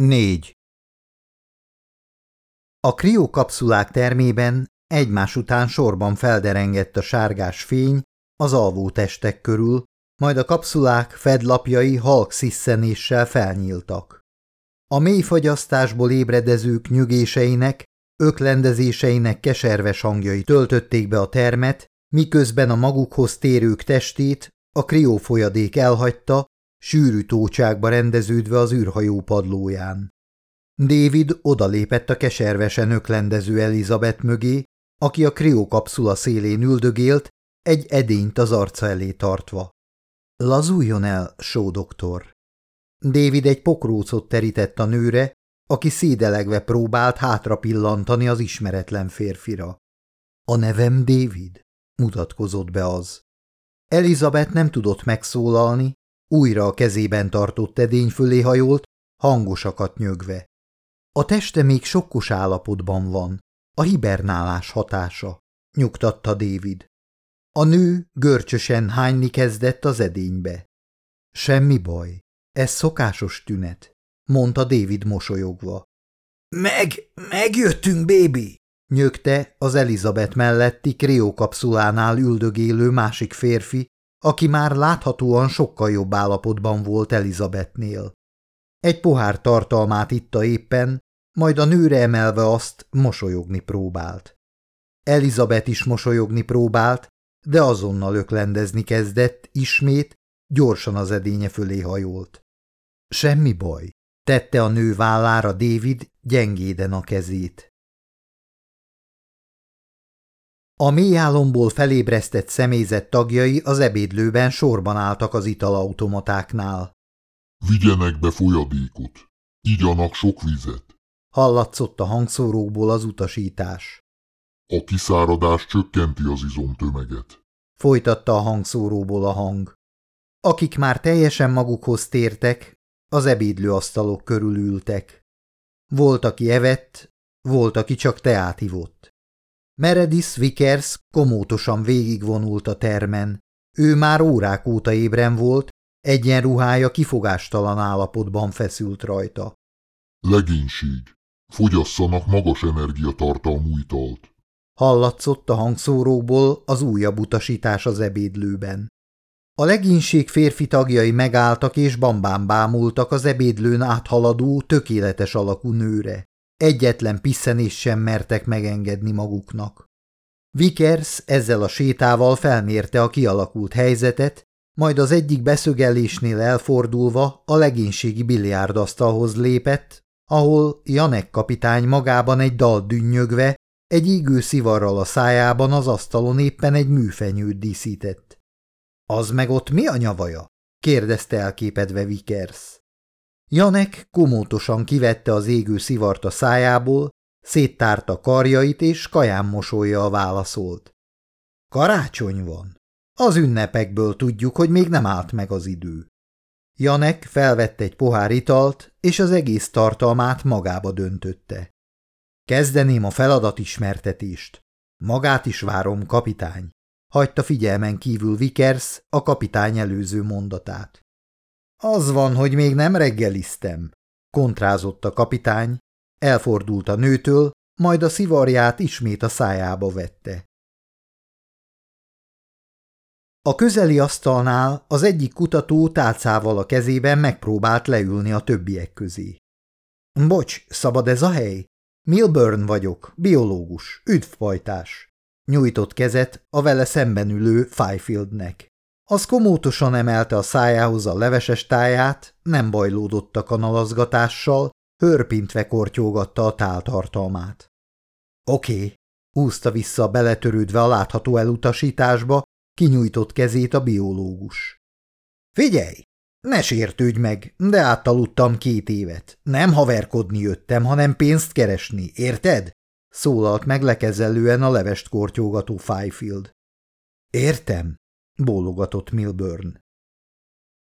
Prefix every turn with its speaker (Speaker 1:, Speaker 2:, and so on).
Speaker 1: 4. A kriókapszulák termében egymás után sorban felderengett a sárgás fény az alvó testek körül, majd a kapszulák fedlapjai halk sziszenéssel felnyíltak. A mély fagyasztásból ébredezők nyögéseinek, öklendezéseinek keserves hangjai töltötték be a termet, miközben a magukhoz térők testét a kriófolyadék elhagyta, sűrű tócsákba rendeződve az űrhajó padlóján. David odalépett a keservesen öklendező Elizabeth mögé, aki a kriókapszula szélén üldögélt, egy edényt az arca elé tartva. Lazuljon el, sódoktor! David egy pokrócot terített a nőre, aki szédelegve próbált hátra pillantani az ismeretlen férfira. A nevem David, mutatkozott be az. Elizabeth nem tudott megszólalni, újra a kezében tartott edény fölé hajolt, hangosakat nyögve. A teste még sokkos állapotban van, a hibernálás hatása, nyugtatta David. A nő görcsösen hányni kezdett az edénybe. Semmi baj, ez szokásos tünet, mondta David mosolyogva. Meg, megjöttünk, bébi! nyögte az Elizabeth melletti kriókapszulánál üldögélő másik férfi, aki már láthatóan sokkal jobb állapotban volt Elizabethnél. Egy pohár tartalmát itta éppen, majd a nőre emelve azt mosolyogni próbált. Elizabeth is mosolyogni próbált, de azonnal öklendezni kezdett, ismét, gyorsan az edénye fölé hajolt. Semmi baj, tette a nő vállára David gyengéden a kezét. A mély álomból felébresztett személyzet tagjai az ebédlőben sorban álltak az italautomatáknál.
Speaker 2: Vigyenek be folyadékot, igyanak sok vizet.
Speaker 1: Hallatszott a hangszórókból az utasítás.
Speaker 2: A kiszáradás csökkenti az izomtömeget.
Speaker 1: Folytatta a hangszóróból a hang. Akik már teljesen magukhoz tértek, az ebédlőasztalok körül ültek. Volt, aki evett, volt, aki csak teát ivott. Meredith Vickers komótosan végigvonult a termen. Ő már órák óta ébren volt, egyenruhája kifogástalan állapotban feszült rajta.
Speaker 2: Legénység. Fogyasszanak magas energiatartalmú italt.
Speaker 1: Hallatszott a hangszóróból az újabb utasítás az ebédlőben. A legénység férfi tagjai megálltak és bambán bámultak az ebédlőn áthaladó, tökéletes alakú nőre. Egyetlen piszenés sem mertek megengedni maguknak. Vickers ezzel a sétával felmérte a kialakult helyzetet, majd az egyik beszögelésnél elfordulva a legénységi biliárdasztalhoz lépett, ahol Janek kapitány magában egy dal dünnyögve, egy ígő szivarral a szájában az asztalon éppen egy műfenyőt díszített. – Az meg ott mi a nyavaja? – kérdezte elképedve Vickers. Janek komótosan kivette az égő szivart a szájából, széttárta karjait és kaján mosolya válaszolt. Karácsony van. Az ünnepekből tudjuk, hogy még nem állt meg az idő. Janek felvette egy pohár italt, és az egész tartalmát magába döntötte. Kezdeném a feladatismertetést. Magát is várom, kapitány. Hagyta figyelmen kívül Vickers a kapitány előző mondatát. Az van, hogy még nem reggeliztem, kontrázott a kapitány, elfordult a nőtől, majd a szivarját ismét a szájába vette. A közeli asztalnál az egyik kutató tálcával a kezében megpróbált leülni a többiek közé. Bocs, szabad ez a hely? Milburn vagyok, biológus, üdvpajtás. Nyújtott kezet a vele szemben ülő Fiefieldnek. Az komótosan emelte a szájához a leveses táját, nem bajlódott a kanalazgatással, hörpintve kortyógatta a táltartalmát. Oké, okay, húzta vissza beletörődve a látható elutasításba, kinyújtott kezét a biológus. Figyelj, ne sértődj meg, de áttaludtam két évet. Nem haverkodni jöttem, hanem pénzt keresni, érted? Szólalt meg lekezelően a levest kortyógató Fifield. Értem, bólogatott Milburn.